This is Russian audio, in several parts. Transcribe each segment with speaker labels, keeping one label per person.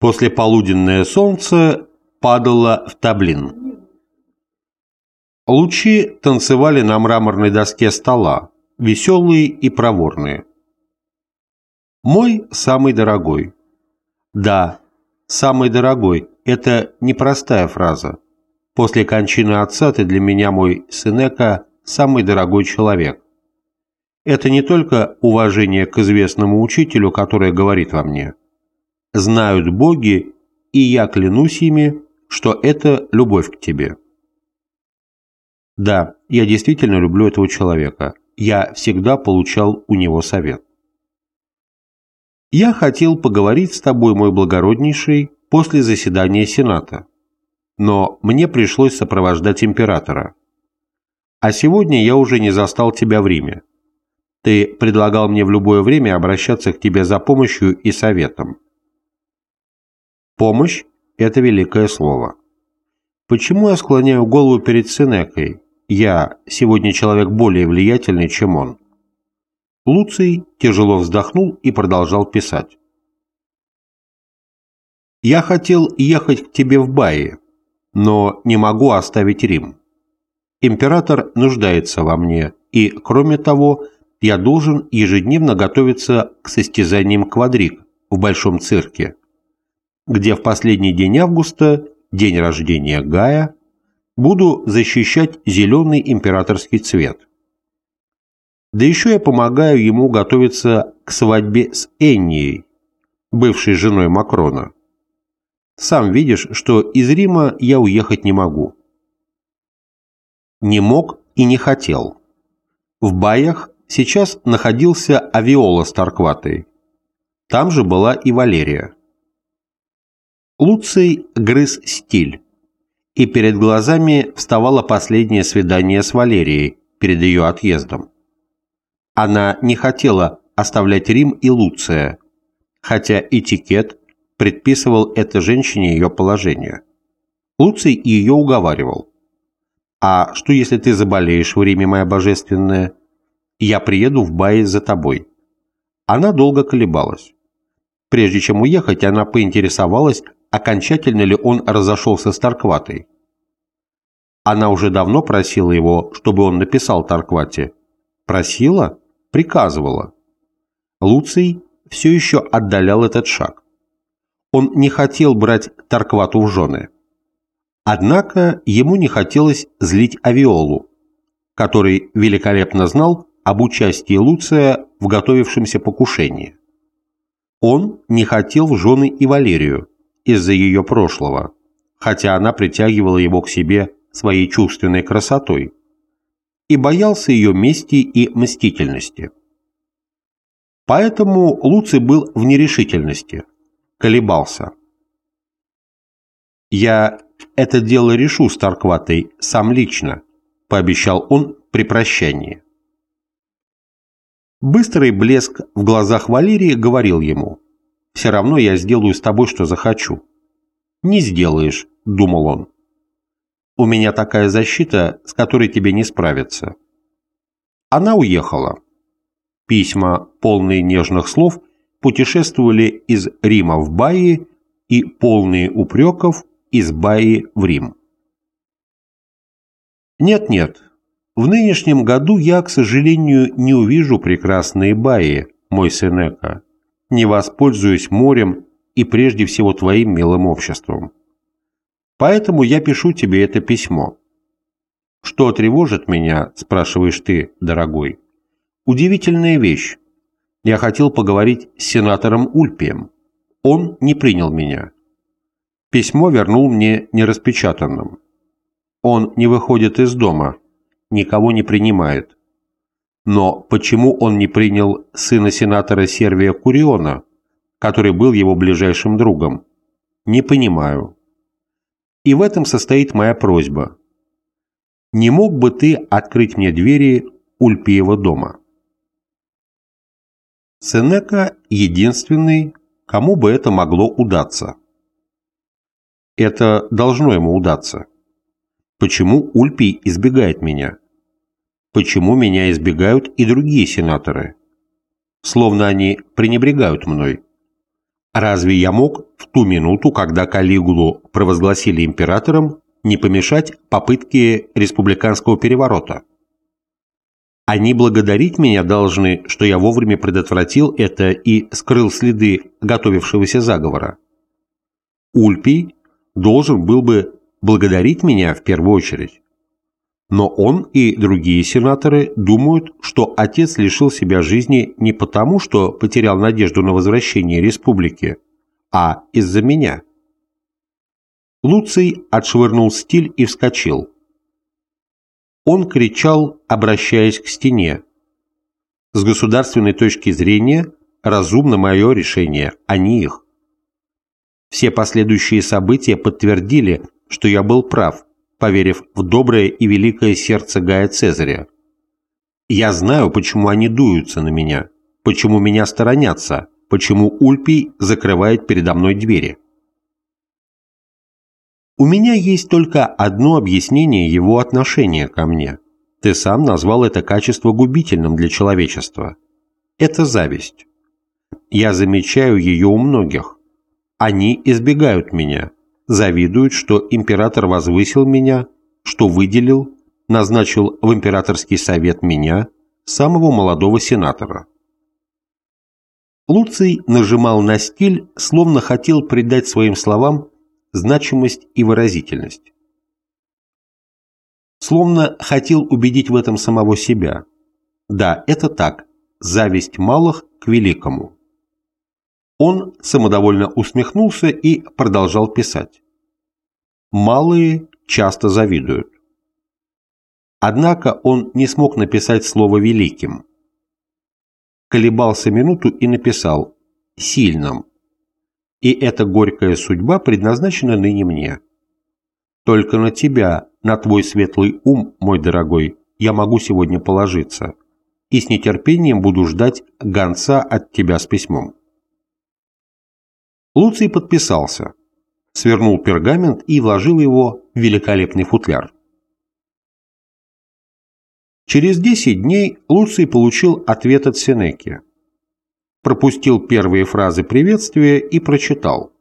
Speaker 1: Послеполуденное солнце падало в таблин. Лучи танцевали на мраморной доске стола, веселые и проворные. Мой самый дорогой. Да, самый дорогой – это непростая фраза. После кончины отца ты для меня, мой Сенека, самый дорогой человек. Это не только уважение к известному учителю, которое говорит во мне – знают боги, и я клянусь ими, что это любовь к тебе. Да, я действительно люблю этого человека. Я всегда получал у него совет. Я хотел поговорить с тобой, мой благороднейший, после заседания Сената. Но мне пришлось сопровождать императора. А сегодня я уже не застал тебя в Риме. Ты предлагал мне в любое время обращаться к тебе за помощью и советом. Помощь – это великое слово. Почему я склоняю голову перед Сенекой? Я сегодня человек более влиятельный, чем он. Луций тяжело вздохнул и продолжал писать. «Я хотел ехать к тебе в Баи, но не могу оставить Рим. Император нуждается во мне, и, кроме того, я должен ежедневно готовиться к состязаниям квадрик в Большом цирке, где в последний день августа, день рождения Гая, буду защищать зеленый императорский цвет. Да еще я помогаю ему готовиться к свадьбе с Эннией, бывшей женой Макрона. Сам видишь, что из Рима я уехать не могу. Не мог и не хотел. В Баях сейчас находился Авиола с Таркватой. Там же была и Валерия. Луций грыз стиль, и перед глазами вставало последнее свидание с Валерией перед ее отъездом. Она не хотела оставлять Рим и Луция, хотя этикет предписывал этой женщине ее положение. Луций ее уговаривал. «А что, если ты заболеешь в Риме, моя божественная? Я приеду в Баи за тобой». Она долго колебалась. Прежде чем уехать, она поинтересовалась, окончательно ли он разошелся с Таркватой. Она уже давно просила его, чтобы он написал Тарквате. Просила? Приказывала. Луций все еще отдалял этот шаг. Он не хотел брать Тарквату в жены. Однако ему не хотелось злить Авиолу, который великолепно знал об участии Луция в готовившемся покушении. Он не хотел в жены и Валерию, из-за ее прошлого, хотя она притягивала его к себе своей чувственной красотой, и боялся ее мести и мстительности. Поэтому Луций был в нерешительности, колебался. «Я это дело решу с Таркватой сам лично», – пообещал он при прощании. Быстрый блеск в глазах Валерии говорил ему – все равно я сделаю с тобой, что захочу». «Не сделаешь», — думал он. «У меня такая защита, с которой тебе не справиться». Она уехала. Письма, полные нежных слов, путешествовали из Рима в Баи и полные упреков из Баи в Рим. Нет-нет, в нынешнем году я, к сожалению, не увижу прекрасные Баи, мой Сенека не воспользуюсь морем и прежде всего твоим милым обществом. Поэтому я пишу тебе это письмо. Что тревожит меня, спрашиваешь ты, дорогой? Удивительная вещь. Я хотел поговорить с сенатором Ульпием. Он не принял меня. Письмо вернул мне нераспечатанным. Он не выходит из дома, никого не принимает. Но почему он не принял сына сенатора Сервия Куриона, который был его ближайшим другом? Не понимаю. И в этом состоит моя просьба. Не мог бы ты открыть мне двери Ульпиева дома? Сенека единственный, кому бы это могло удаться. Это должно ему удаться. Почему Ульпий избегает меня? Почему меня избегают и другие сенаторы. Словно они пренебрегают мной. Разве я мог в ту минуту, когда Калигулу провозгласили императором, не помешать попытке республиканского переворота? Они благодарить меня должны, что я вовремя предотвратил это и скрыл следы готовившегося заговора. Ульпий должен был бы благодарить меня в первую очередь. Но он и другие сенаторы думают, что отец лишил себя жизни не потому, что потерял надежду на возвращение республики, а из-за меня. Луций отшвырнул стиль и вскочил. Он кричал, обращаясь к стене. С государственной точки зрения разумно мое решение, а не их. Все последующие события подтвердили, что я был прав, поверив в доброе и великое сердце Гая Цезаря. Я знаю, почему они дуются на меня, почему меня сторонятся, почему Ульпий закрывает передо мной двери. У меня есть только одно объяснение его отношения ко мне. Ты сам назвал это качество губительным для человечества. Это зависть. Я замечаю ее у многих. Они избегают меня, завидуют, что император возвысил меня, что выделил, назначил в императорский совет меня, самого молодого сенатора. Луций нажимал на стиль, словно хотел придать своим словам значимость и выразительность. Словно хотел убедить в этом самого себя. Да, это так, зависть малых к великому. Он самодовольно усмехнулся и продолжал писать. Малые часто завидуют. Однако он не смог написать слово «великим». Колебался минуту и написал «сильным». И эта горькая судьба предназначена ныне мне. Только на тебя, на твой светлый ум, мой дорогой, я могу сегодня положиться, и с нетерпением буду ждать гонца от тебя с письмом. Луций подписался, свернул пергамент и вложил его в великолепный футляр. Через 10 дней Луций получил ответ от Сенеки. Пропустил первые фразы приветствия и прочитал.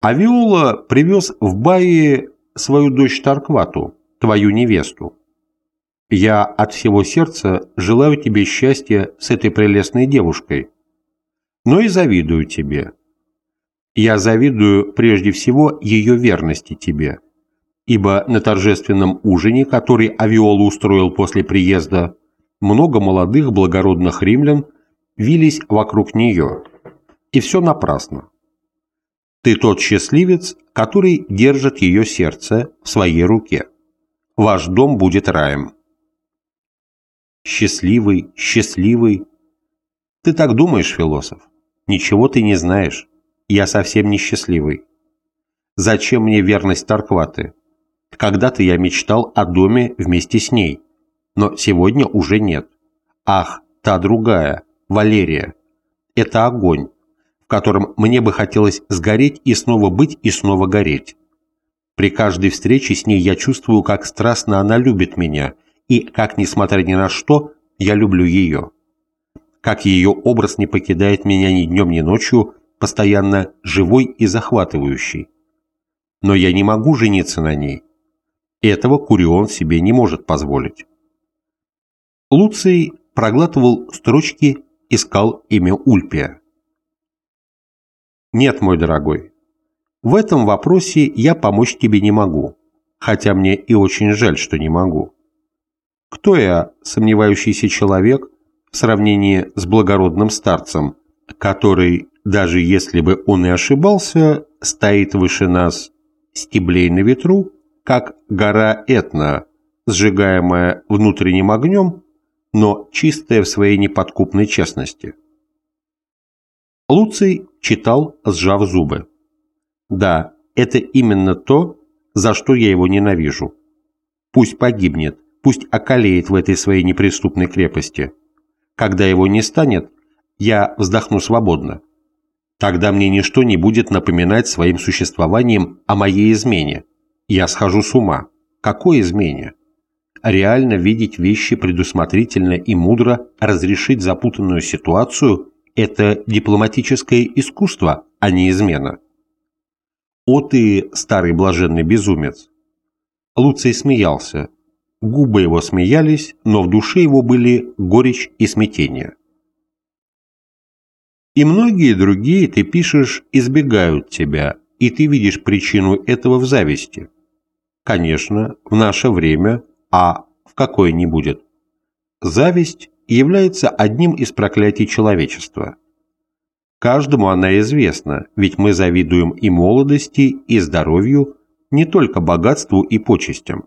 Speaker 1: Авиола привез в Баи свою дочь Тарквату, твою невесту. Я от всего сердца желаю тебе счастья с этой прелестной девушкой, но и завидую тебе. Я завидую прежде всего ее верности тебе, ибо на торжественном ужине, который Авиола устроил после приезда, много молодых благородных римлян вились вокруг нее, и все напрасно. Ты тот счастливец, который держит ее сердце в своей руке. Ваш дом будет раем. Счастливый, счастливый. Ты так думаешь, философ? Ничего ты не знаешь. Я совсем несчастливый. Зачем мне верность Таркваты? Когда-то я мечтал о доме вместе с ней, но сегодня уже нет. Ах, та другая, Валерия. Это огонь, в котором мне бы хотелось сгореть и снова быть и снова гореть. При каждой встрече с ней я чувствую, как страстно она любит меня, и как, несмотря ни на что, я люблю ее как ее образ не покидает меня ни днем, ни ночью, постоянно живой и захватывающий. Но я не могу жениться на ней. Этого Курион себе не может позволить. Луций проглатывал строчки, искал имя Ульпия. Нет, мой дорогой, в этом вопросе я помочь тебе не могу, хотя мне и очень жаль, что не могу. Кто я, сомневающийся человек, в сравнении с благородным старцем, который, даже если бы он и ошибался, стоит выше нас стеблей на ветру, как гора Этна, сжигаемая внутренним огнем, но чистая в своей неподкупной честности. Луций читал, сжав зубы. Да, это именно то, за что я его ненавижу. Пусть погибнет, пусть околеет в этой своей неприступной крепости. Когда его не станет, я вздохну свободно. Тогда мне ничто не будет напоминать своим существованием о моей измене. Я схожу с ума. Какой измене? Реально видеть вещи предусмотрительно и мудро разрешить запутанную ситуацию это дипломатическое искусство, а не измена. О ты, старый блаженный безумец! Луций смеялся. Губы его смеялись, но в душе его были горечь и смятение. И многие другие, ты пишешь, избегают тебя, и ты видишь причину этого в зависти. Конечно, в наше время, а в какое не будет. Зависть является одним из проклятий человечества. Каждому она известна, ведь мы завидуем и молодости, и здоровью, не только богатству и почестям.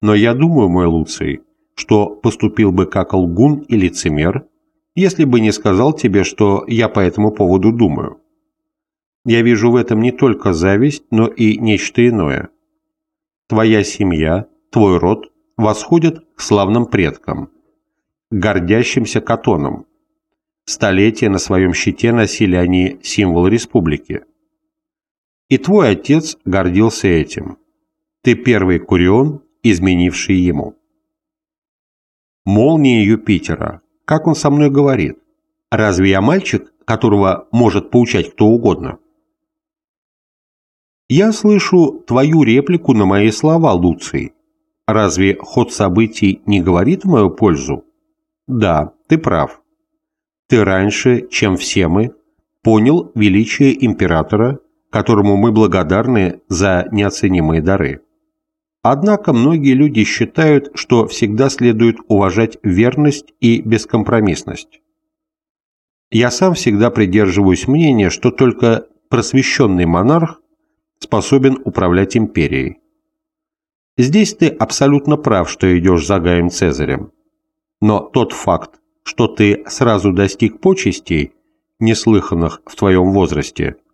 Speaker 1: Но я думаю, мой Луций, что поступил бы как лгун и лицемер, если бы не сказал тебе, что я по этому поводу думаю. Я вижу в этом не только зависть, но и нечто иное. Твоя семья, твой род восходят к славным предкам, гордящимся катонам. Столетия на своем щите носили они символ республики. И твой отец гордился этим. Ты первый курион, изменивший ему. Молния Юпитера. Как он со мной говорит? Разве я мальчик, которого может поучать кто угодно? Я слышу твою реплику на мои слова, Луций. Разве ход событий не говорит в мою пользу? Да, ты прав. Ты раньше, чем все мы, понял величие императора которому мы благодарны за неоценимые дары. Однако многие люди считают, что всегда следует уважать верность и бескомпромиссность. Я сам всегда придерживаюсь мнения, что только просвещенный монарх способен управлять империей. Здесь ты абсолютно прав, что идешь за Гаем Цезарем. Но тот факт, что ты сразу достиг почестей, неслыханных в твоем возрасте –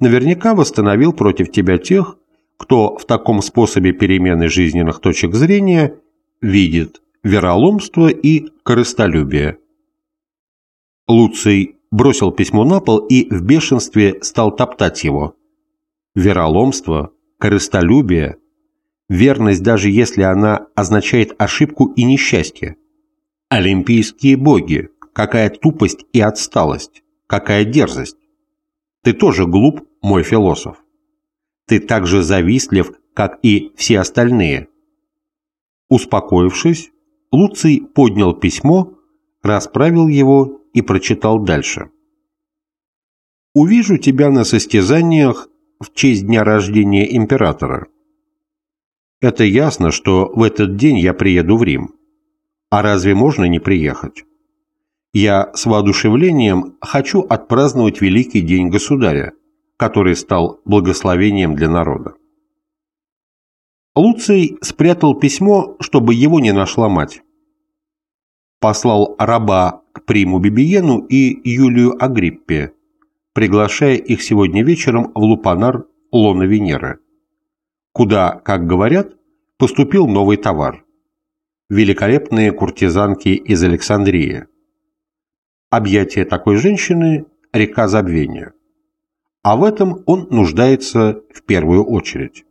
Speaker 1: наверняка восстановил против тебя тех, кто в таком способе перемены жизненных точек зрения видит вероломство и корыстолюбие. Луций бросил письмо на пол и в бешенстве стал топтать его. Вероломство, корыстолюбие, верность даже если она означает ошибку и несчастье. Олимпийские боги, какая тупость и отсталость, какая дерзость. Ты тоже глуп мой философ. Ты так же завистлив, как и все остальные. Успокоившись, Луций поднял письмо, расправил его и прочитал дальше. «Увижу тебя на состязаниях в честь дня рождения императора. Это ясно, что в этот день я приеду в Рим. А разве можно не приехать? Я с воодушевлением хочу отпраздновать великий день государя, который стал благословением для народа. Луций спрятал письмо, чтобы его не нашла мать. Послал раба к приму Бибиену и Юлию Агриппе, приглашая их сегодня вечером в Лупанар Лона Венеры, куда, как говорят, поступил новый товар – великолепные куртизанки из Александрии. Объятие такой женщины – река забвения – а в этом он нуждается в первую очередь.